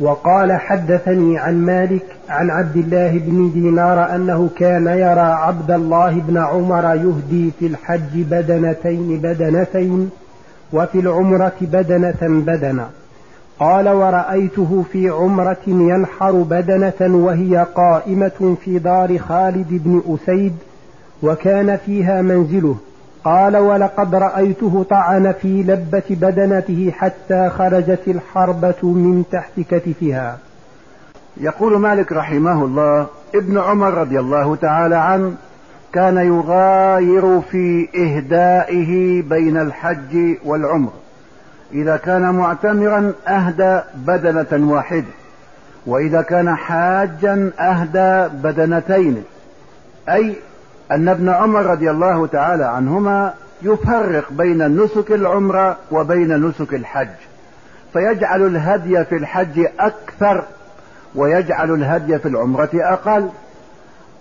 وقال حدثني عن مالك عن عبد الله بن دينار أنه كان يرى عبد الله بن عمر يهدي في الحج بدنتين بدنتين وفي العمرة بدنة بدنة قال ورأيته في عمرة ينحر بدنة وهي قائمة في دار خالد بن أسيد وكان فيها منزله. قال ولقد رأيته طعن في لبة بدنته حتى خرجت الحربة من تحت كتفها. يقول مالك رحمه الله ابن عمر رضي الله تعالى عنه كان يغاير في إهدائه بين الحج والعمر إذا كان معتمرا أهدى بدنة واحدة وإذا كان حاجا أهدى بدنتين أي أن ابن عمر رضي الله تعالى عنهما يفرق بين نسك العمرة وبين نسك الحج. فيجعل الهدي في الحج أكثر ويجعل الهدي في العمرة أقل.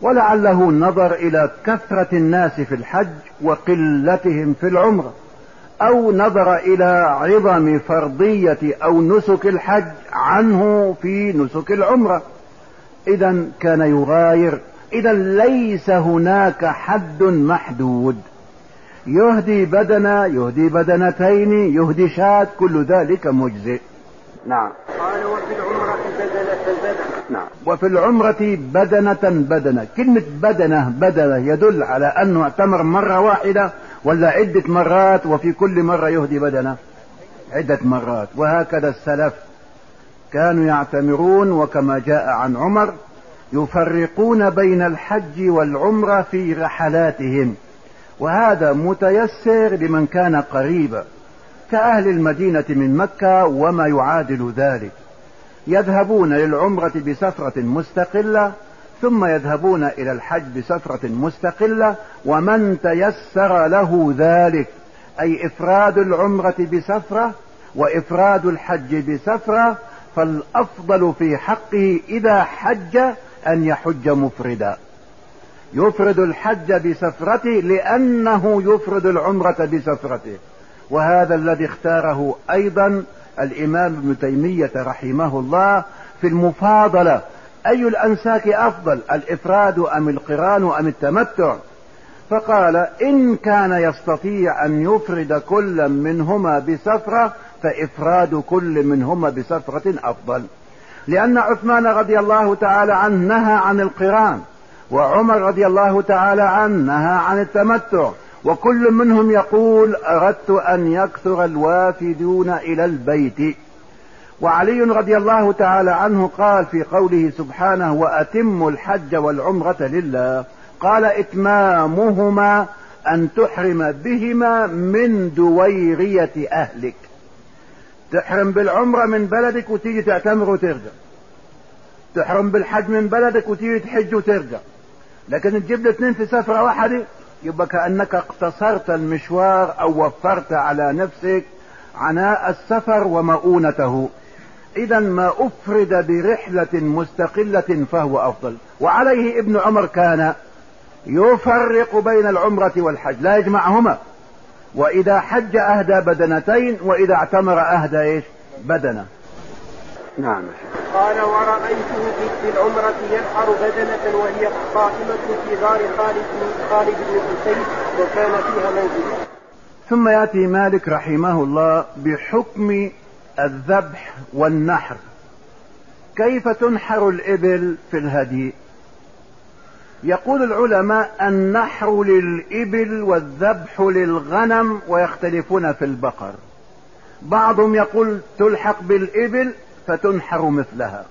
ولعله نظر إلى كثرة الناس في الحج وقلتهم في العمرة أو نظر إلى عظم فرضية أو نسك الحج عنه في نسك العمرة. إذا كان يغاير إذا ليس هناك حد محدود. يهدي بدنة يهدي بدنتين يهدي شاة كل ذلك مجزئ. نعم. قال وفي العمرة بدنة بدنة نعم. وفي العمرة بدنة بدنة. كلمة بدنة بدنة يدل على أنه اعتمر مرة واحدة ولا عدة مرات وفي كل مرة يهدي بدنة. عدة مرات. وهكذا السلف كانوا يعتمرون وكما جاء عن عمر يفرقون بين الحج والعمرة في رحلاتهم. وهذا متيسر لمن كان قريبا كأهل المدينة من مكة وما يعادل ذلك. يذهبون للعمرة بسفرة مستقلة ثم يذهبون إلى الحج بسفرة مستقلة ومن تيسر له ذلك أي إفراد العمرة بسفرة وإفراد الحج بسفرة فالأفضل في حقه إذا حج أن يحج مفردا. يفرد الحج بسفرته لأنه يفرد العمرة بسفرته. وهذا الذي اختاره أيضا الإمام ابن تيمية رحمه الله في المفاضلة. أي الأنساك أفضل الإفراد أم القران أم التمتع؟ فقال إن كان يستطيع أن يفرد كل منهما بسفرة فإفراد كل منهما بسفرة أفضل. لأن عثمان رضي الله تعالى عنه نهى عن القران وعمر رضي الله تعالى عنه نهى عن التمتع وكل منهم يقول أردت أن يكثر الوافدون إلى البيت. وعلي رضي الله تعالى عنه قال في قوله سبحانه وأتموا الحج والعمرة لله قال إتمامهما أن تحرم بهما من دويرية أهلك تحرم بالعمرة من بلدك وتيجي تعتمر وترجع. تحرم بالحج من بلدك وتيجي تحج وترجع. لكن تجيب لي اثنين في سفرة واحدة يبقى كأنك اقتصرت المشوار أو وفرت على نفسك عناء السفر ومؤونته. إذا ما أفرد برحلة مستقلة فهو أفضل. وعليه ابن عمر كان يفرق بين العمرة والحج. لا يجمعهما. وإذا حج أهدى بدنتين وإذا اعتمر أهدى إيش؟ بدنة. نعم. قال ورأيته في العمرة ينحر بدنة وهي قائمة في دار خالد خالد بن حسين وكان فيها منزل ثم يأتي مالك رحمه الله بحكم الذبح والنحر. كيف تنحر الإبل في الهدي؟ يقول العلماء النحر للإبل والذبح للغنم ويختلفون في البقر. بعضهم يقول تلحق بالإبل فتنحر مثلها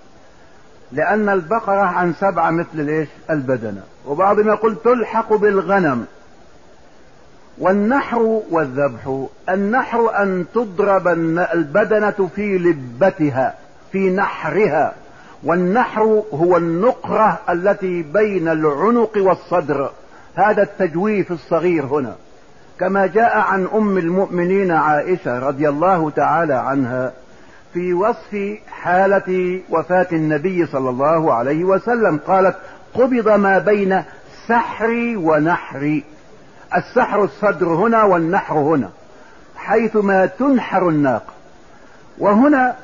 لأن البقرة عن سبعة مثل ليش البدنة. وبعضهم يقول تلحق بالغنم. والنحر والذبح النحر أن تضرب البدنة في لبتها في نحرها. والنحر هو النقرة التي بين العنق والصدر. هذا التجويف الصغير هنا. كما جاء عن أم المؤمنين عائشة رضي الله تعالى عنها في وصف حالة وفاة النبي صلى الله عليه وسلم قالت قبض ما بين سحري ونحري السحر الصدر هنا والنحر هنا حيثما تنحر الناقة وهنا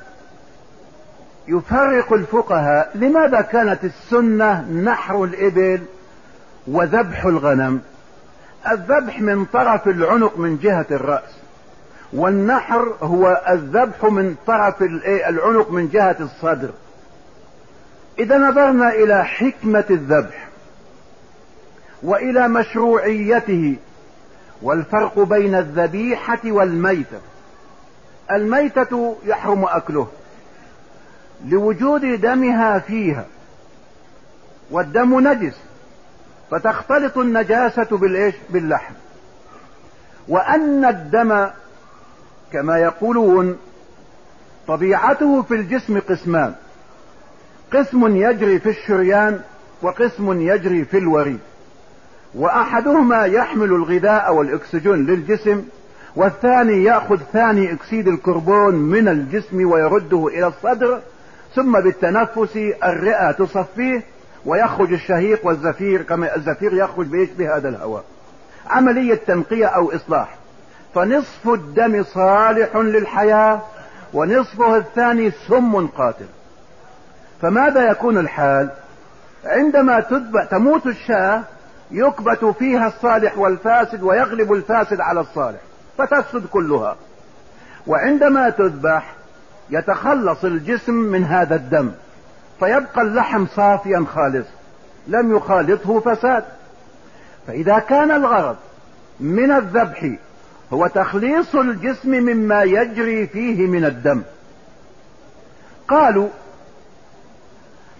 يفرق الفقهاء لماذا كانت السنة نحر الإبل وذبح الغنم؟ الذبح من طرف العنق من جهة الرأس والنحر هو الذبح من طرف العنق من جهة الصدر. إذا نظرنا إلى حكمة الذبح وإلى مشروعيته والفرق بين الذبيحة والميتة. الميتة يحرم أكله. لوجود دمها فيها والدم نجس فتختلط النجاسة بالإيش؟ باللحم. وأن الدم كما يقولون طبيعته في الجسم قسمان قسم يجري في الشريان وقسم يجري في الوريد. وأحدهما يحمل الغذاء والأكسجين للجسم والثاني يأخذ ثاني أكسيد الكربون من الجسم ويرده إلى الصدر ثم بالتنفس الرئة تصفيه ويخرج الشهيق والزفير كما الزفير يخرج بإيش؟ بهذا الهواء. عملية تنقية أو إصلاح. فنصف الدم صالح للحياة ونصفه الثاني سم قاتل. فماذا يكون الحال؟ عندما تذبح تموت الشاة يكبت فيها الصالح والفاسد ويغلب الفاسد على الصالح فتفسد كلها. وعندما تذبح يتخلص الجسم من هذا الدم فيبقى اللحم صافيا خالص لم يخالطه فساد. فإذا كان الغرض من الذبح هو تخليص الجسم مما يجري فيه من الدم. قالوا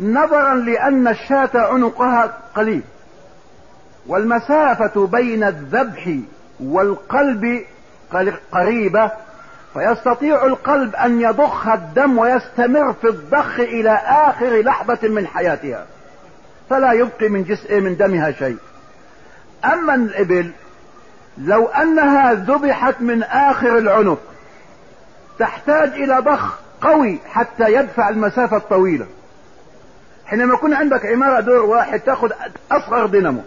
نظرا لأن الشاة عنقها قليل والمسافة بين الذبح والقلب قريبة فيستطيع القلب أن يضخ الدم ويستمر في الضخ إلى آخر لحظة من حياتها فلا يبقي من جزء من دمها شيء. أما الإبل لو أنها ذبحت من آخر العنق تحتاج إلى ضخ قوي حتى يدفع المسافة الطويلة. حينما يكون عندك عمارة دور واحد تأخذ أصغر دينامو.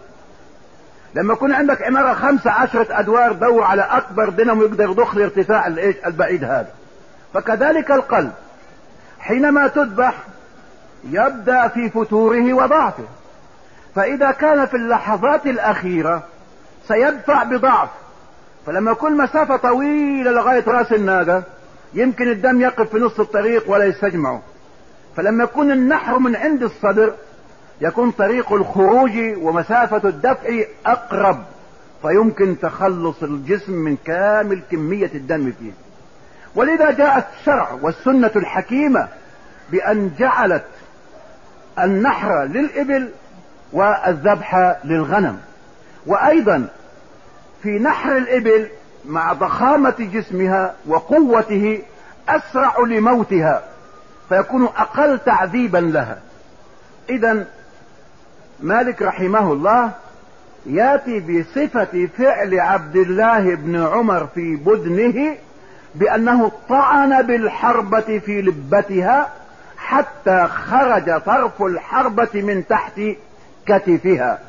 لما يكون عندك عمارة خمسة عشرة أدوار دور على أكبر دينامو يقدر يضخ الارتفاع البعيد هذا. فكذلك القلب. حينما تذبح يبدأ في فتوره وضعفه. فإذا كان في اللحظات الأخيرة سيدفع بضعف. فلما يكون مسافة طويلة لغاية رأس الناقة يمكن الدم يقف في نص الطريق ولا يستجمعه. فلما يكون النحر من عند الصدر يكون طريق الخروج ومسافة الدفع أقرب فيمكن تخلص الجسم من كامل كمية الدم فيه. ولذا جاء الشرع والسنة الحكيمة بأن جعلت النحر للإبل والذبح للغنم. وأيضا في نحر الإبل مع ضخامة جسمها وقوته أسرع لموتها فيكون أقل تعذيبا لها. اذا مالك رحمه الله ياتي بصفة فعل عبد الله بن عمر في بدنه بأنه طعن بالحربة في لبتها حتى خرج طرف الحربة من تحت كتفها.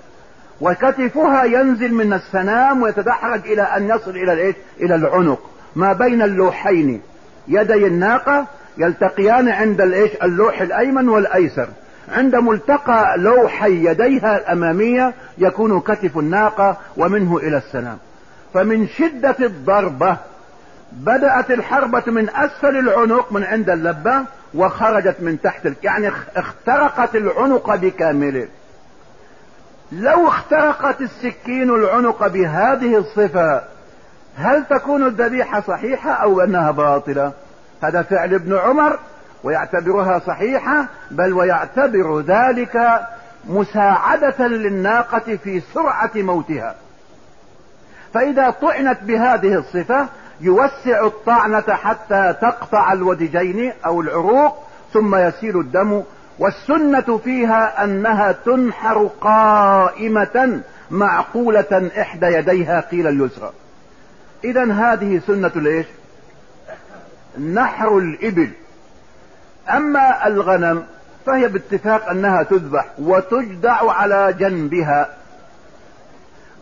وكتفها ينزل من السنام ويتدحرج إلى أن يصل الايش إلى العنق. ما بين اللوحين. يدي الناقة يلتقيان عند الإيش؟ اللوح الأيمن والأيسر. عند ملتقى لوحي يديها الأمامية يكون كتف الناقة ومنه إلى السلام فمن شدة الضربة بدأت الحربة من أسفل العنق من عند اللبة وخرجت من تحت. يعني اخترقت العنق بكامله لو اخترقت السكين العنق بهذه الصفة هل تكون الذبيحة صحيحة أو أنها باطلة هذا فعل ابن عمر ويعتبرها صحيحة بل ويعتبر ذلك مساعدة للناقة في سرعة موتها. فإذا طعنت بهذه الصفة يوسع الطعنة حتى تقطع الودجين أو العروق ثم يسيل الدم. والسنة فيها أنها تنحر قائمة معقولة إحدى يديها قيل اليسرى. إذا هذه سنة ليش نحر الإبل. أما الغنم فهي باتفاق أنها تذبح وتجدع على جنبها.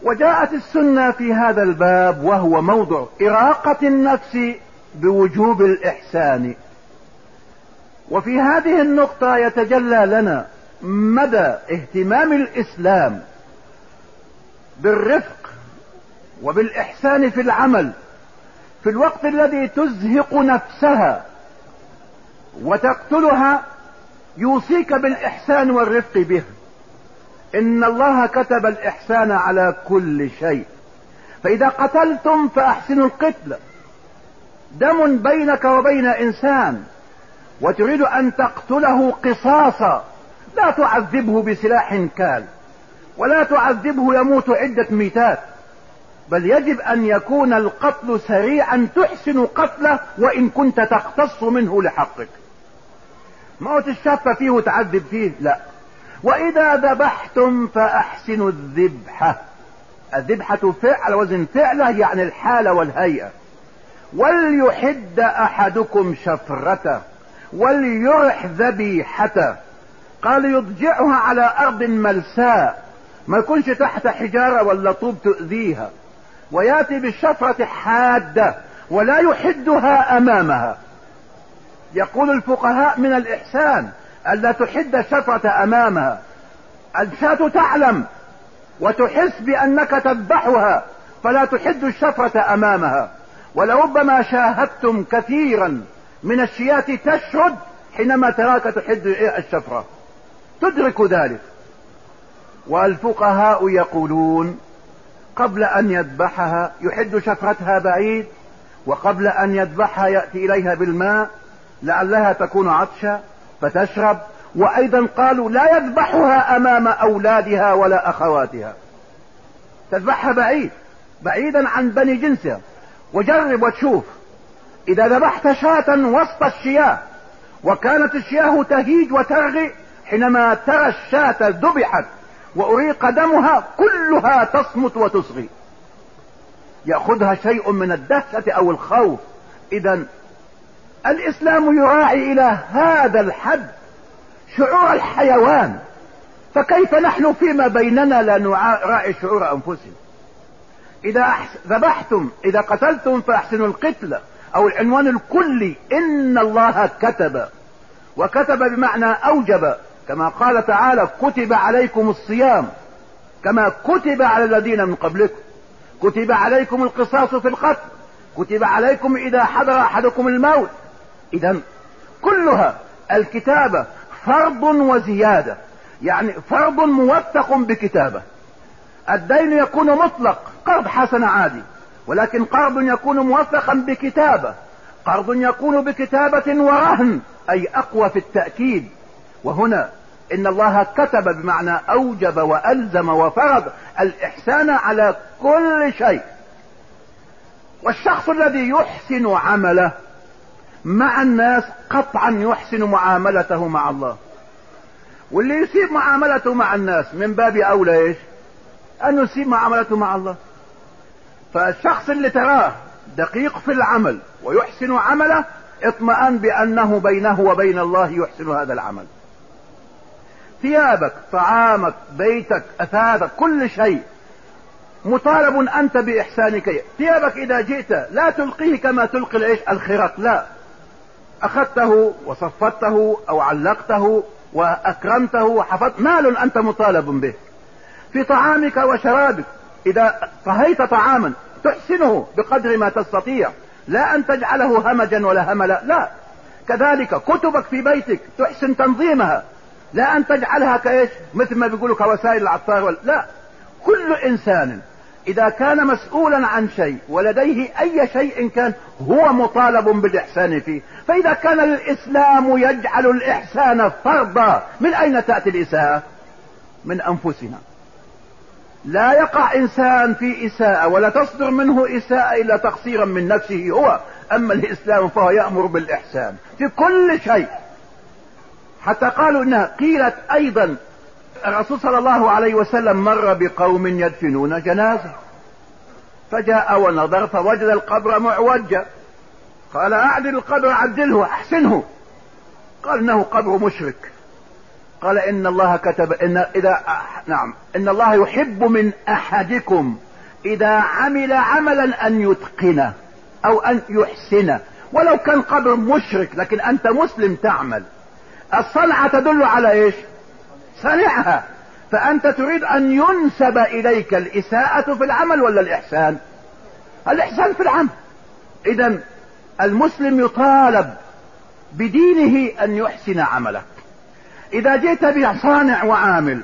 وجاءت السنة في هذا الباب وهو موضع إراقة النفس بوجوب الإحسان. وفي هذه النقطة يتجلى لنا مدى اهتمام الإسلام بالرفق وبالإحسان في العمل في الوقت الذي تزهق نفسها. وتقتلها يوصيك بالإحسان والرفق به. إن الله كتب الإحسان على كل شيء. فإذا قتلتم فأحسنوا القتل. دم بينك وبين إنسان وتريد أن تقتله قصاصا لا تعذبه بسلاح كال ولا تعذبه يموت عدة ميتات. بل يجب أن يكون القتل سريعا تحسن قتله وإن كنت تقتص منه لحقك. موت الشفة فيه وتعذب فيه؟ لا. وإذا ذبحتم فأحسنوا الذبحة. الذبحة فعل وزن فعله يعني الحالة والهيئة. وليحد أحدكم شفرته وليرح ذبيحته. قال يضجعها على أرض ملساء. ما يكونش تحت حجارة ولا طوب تؤذيها. ويأتي بالشفرة حادة ولا يحدها أمامها. يقول الفقهاء من الإحسان ألا تحد الشفرة أمامها. الشاة تعلم وتحس بأنك تذبحها فلا تحد الشفرة أمامها. ولربما شاهدتم كثيرا من الشيات تشرد حينما تراك تحد الشفرة تدرك ذلك. والفقهاء يقولون قبل أن يذبحها يحد شفرتها بعيد وقبل أن يذبحها يأتي إليها بالماء لعلها تكون عطشة فتشرب وأيضا قالوا لا يذبحها أمام أولادها ولا أخواتها. تذبحها بعيد بعيدا عن بني جنسها. وجرب وتشوف إذا ذبحت شاة وسط الشياه وكانت الشياه تهيج وترغي حينما ترى الشاة ذبحت وأريق دمها كلها تصمت وتصغي. يأخذها شيء من الدهشة أو الخوف. إذا الإسلام يراعي إلى هذا الحد شعور الحيوان. فكيف نحن فيما بيننا لا نراعي شعور أنفسنا؟ إذا ذبحتم إذا قتلتم فأحسنوا القتل أو العنوان الكلي إن الله كتب وكتب بمعنى أوجب. كما قال تعالى كتب عليكم الصيام كما كتب على الذين من قبلكم. كتب عليكم القصاص في القتل. كتب عليكم إذا حضر أحدكم الموت إذا كلها الكتابة فرض وزيادة يعني فرض موثق بكتابة. الدين يكون مطلق قرض حسن عادي ولكن قرض يكون موثقا بكتابة. قرض يكون بكتابة ورهن أي أقوى في التأكيد. وهنا إن الله كتب بمعنى أوجب وألزم وفرض الإحسان على كل شيء. والشخص الذي يحسن عمله مع الناس قطعا يحسن معاملته مع الله. واللي يسيب معاملته مع الناس من باب أولى إيش؟ أن يسيب معاملته مع الله. فالشخص اللي تراه دقيق في العمل ويحسن عمله اطمئن بأنه بينه وبين الله يحسن هذا العمل. ثيابك طعامك بيتك أثاثك كل شيء مطالب أنت بإحسانك. ثيابك إذا جئت لا تلقيه كما تلقي العيش الخرق لا. أخذته وصفته أو علقته وأكرمته وحفظت مال أنت مطالب به. في طعامك وشرابك إذا طهيت طعاما تحسنه بقدر ما تستطيع. لا أن تجعله همجا ولا هملا لا. كذلك كتبك في بيتك تحسن تنظيمها. لا أن تجعلها كإيش؟ مثل ما بيقولوا كوسائل العطار لا. كل إنسان إذا كان مسؤولا عن شيء ولديه أي شيء كان هو مطالب بالإحسان فيه. فإذا كان الإسلام يجعل الإحسان فرضا من أين تأتي الإساءة؟ من أنفسنا. لا يقع إنسان في إساءة ولا تصدر منه إساءة إلا تقصيرا من نفسه هو. أما الإسلام فهو يأمر بالإحسان في كل شيء. حتى قالوا إنها قيلت أيضا الرسول صلى الله عليه وسلم مر بقوم يدفنون جنازة. فجاء ونظر فوجد القبر معوجا قال أعدل القبر عدله أحسنه. قال إنه قبر مشرك. قال إن الله كتب إن إذا نعم إن الله يحب من أحدكم إذا عمل عملا أن يتقنه أو أن يحسنه. ولو كان قبر مشرك لكن أنت مسلم تعمل. الصنعة تدل على إيش؟ صنعها. فأنت تريد أن ينسب إليك الإساءة في العمل ولا الإحسان؟ الإحسان في العمل. اذا المسلم يطالب بدينه أن يحسن عمله إذا جئت بصانع وعامل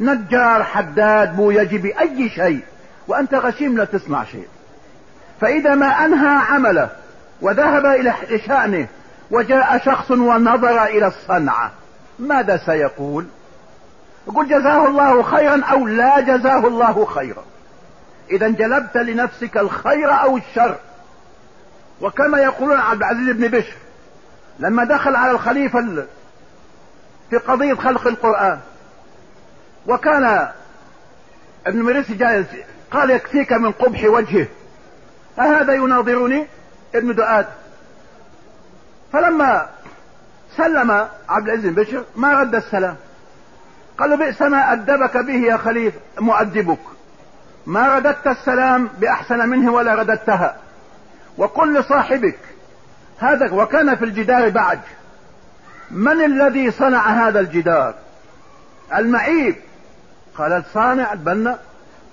نجار حداد بويجي أي شيء وأنت غشيم لا تسمع شيء. فإذا ما أنهى عمله وذهب إلى شأنه وجاء شخص ونظر إلى الصنعة ماذا سيقول؟ يقول جزاه الله خيرا أو لا جزاه الله خيرا. إذا جلبت لنفسك الخير أو الشر. وكما يقولون عبد العزيز بن بشر لما دخل على الخليفة في قضية خلق القرآن وكان ابن مريسي جالس قال يكفيك من قبح وجهه. أهذا يناظرني ابن دؤاد. فلما سلم عبد العزيز بن بشر ما رد السلام. قال بئس ما أدبك به يا خليفة مؤدبك. ما رددت السلام بأحسن منه ولا رددتها. وقل لصاحبك هذا وكان في الجدار بعد. من الذي صنع هذا الجدار؟ المعيب. قال الصانع البنا.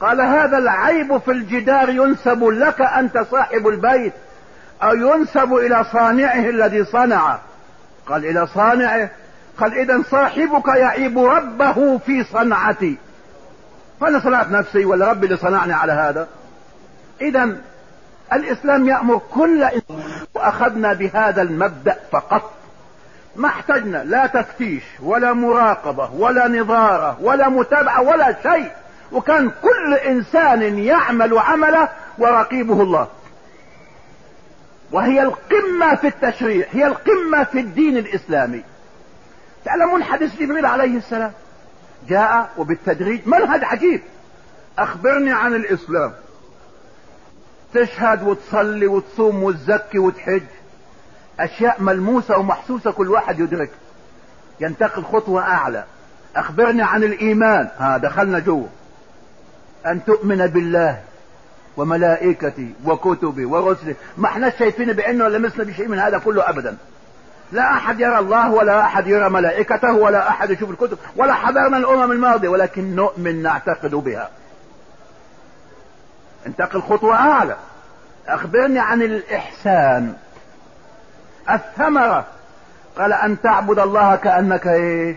قال هذا العيب في الجدار ينسب لك أنت صاحب البيت. أو ينسب إلى صانعه الذي صنع قال إلى صانعه. قال اذا صاحبك يعيب ربه في صنعتي. فأنا صنعت نفسي ولا ربي اللي صنعني على هذا. اذا الإسلام يأمر كل وأخذنا بهذا المبدأ فقط. ما احتجنا. لا تفتيش ولا مراقبة ولا نظارة ولا متابعة ولا شيء. وكان كل إنسان يعمل عمله ورقيبه الله. وهي القمة في التشريع. هي القمة في الدين الإسلامي. تعلمون حديث جبريل عليه السلام. جاء وبالتدريج منهج عجيب. أخبرني عن الإسلام. تشهد وتصلي وتصوم وتزكي وتحج. أشياء ملموسة ومحسوسة كل واحد يدرك. ينتقل خطوة أعلى. أخبرني عن الإيمان. ها دخلنا جوه. أن تؤمن بالله وملائكته وكتبه ورسله ما إحنا شايفين بأنه لمسنا بشيء من هذا كله ابدا. لا أحد يرى الله ولا أحد يرى ملائكته ولا أحد يشوف الكتب ولا حضرنا الأمم الماضية ولكن نؤمن نعتقد بها. انتقل خطوة أعلى. أخبرني عن الإحسان. الثمرة. قال أن تعبد الله كأنك إيه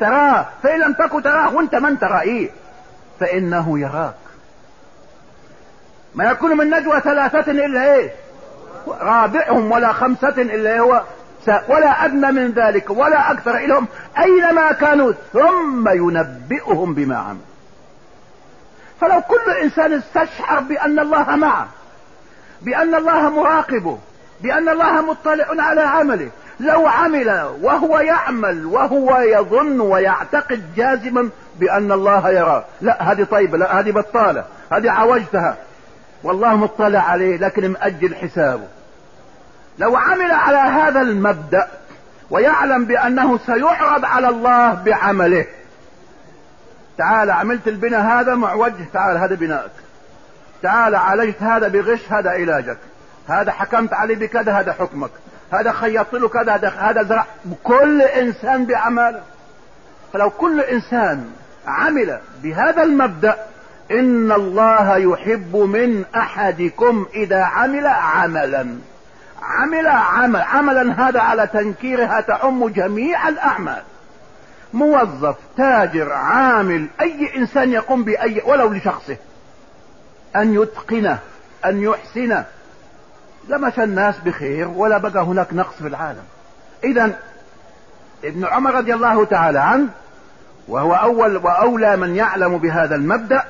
تراه. فإن لم تكن تراه وأنت من ترى فإنه يراك. ما يكون من نجوى ثلاثة إلا إيه رابعهم ولا خمسة إلا هو ولا أدنى من ذلك ولا أكثر الهم أينما كانوا ثم ينبئهم بما عملوا. فلو كل إنسان استشعر بأن الله معه بأن الله مراقبه بأن الله مطلع على عمله لو عمل وهو يعمل وهو يظن ويعتقد جازما بأن الله يراه لا هذه طيبة لا هذه بطالة هذه عوجتها والله مطلع عليه لكن مأجل حسابه. لو عمل على هذا المبدأ ويعلم بأنه سيعرض على الله بعمله. تعال عملت البناء هذا معوج تعال هذا بناءك. تعال عالجت هذا بغش هذا علاجك. هذا حكمت عليه بكذا هذا حكمك. هذا خيطت له كذا هذا زرع. كل إنسان بعمله فلو كل إنسان عمل بهذا المبدأ إن الله يحب من أحدكم إذا عمل عملا. عمل عمل عملا هذا على تنكيرها تعم جميع الأعمال. موظف تاجر عامل أي إنسان يقوم بأي ولو لشخصه. أن يتقنه أن يحسنه. لمشى الناس بخير ولا بقى هناك نقص في العالم. اذا ابن عمر رضي الله تعالى عنه وهو أول وأولى من يعلم بهذا المبدأ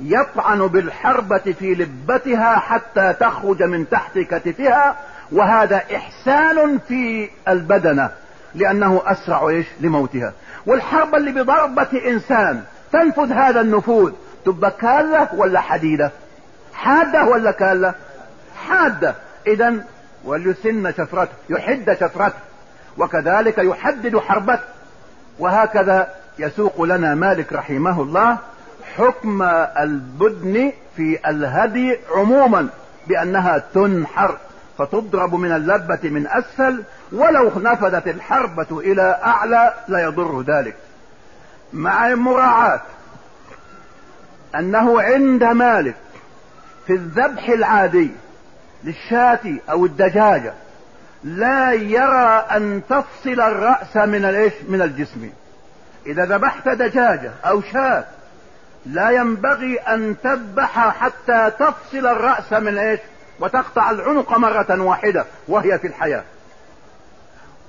يطعن بالحربة في لبتها حتى تخرج من تحت كتفها وهذا إحسان في البدنة لأنه أسرع إيش؟ لموتها. والحربة اللي بضربة إنسان تنفذ هذا النفوذ تبقى كالة ولا حديدة؟ حادة ولا كالة حادة. اذا وليسن شفرته يحد شفرته وكذلك يحدد حربته. وهكذا يسوق لنا مالك رحمه الله حكم البدن في الهدي عموما بأنها تنحر. فتضرب من اللبة من أسفل ولو نفذت الحربة إلى أعلى لا يضر ذلك. مع مراعاة أنه عند مالك في الذبح العادي للشاة أو الدجاجة لا يرى أن تفصل الرأس من الإيش؟ من الجسم. إذا ذبحت دجاجة أو شاة لا ينبغي أن تذبح حتى تفصل الرأس من إيش؟ وتقطع العنق مرة واحدة وهي في الحياة.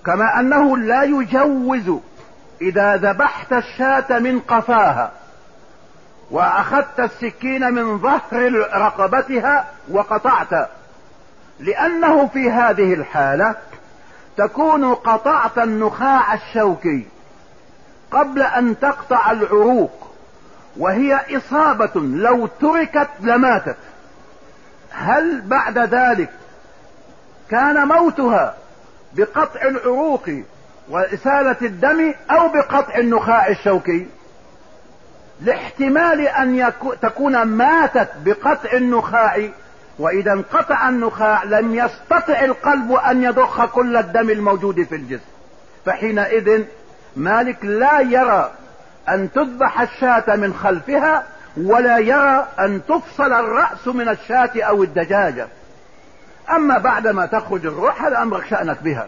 كما أنه لا يجوز إذا ذبحت الشاة من قفاها وأخذت السكين من ظهر رقبتها وقطعت. لأنه في هذه الحالة تكون قطعت النخاع الشوكي قبل أن تقطع العروق وهي إصابة لو تركت لماتت. هل بعد ذلك كان موتها بقطع العروق وإسالة الدم أو بقطع النخاع الشوكي؟ لاحتمال أن تكون ماتت بقطع النخاع وإذا انقطع النخاع لم يستطع القلب أن يضخ كل الدم الموجود في الجسم. فحينئذ مالك لا يرى أن تذبح الشاة من خلفها ولا يرى أن تفصل الرأس من الشاة أو الدجاجة. أما بعدما تخرج الروح هذا أمر شأنك بها.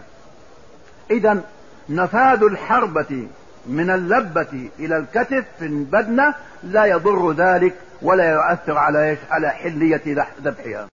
إذا نفاذ الحربة من اللبة إلى الكتف في البدنة لا يضر ذلك ولا يؤثر على على حلية ذبحها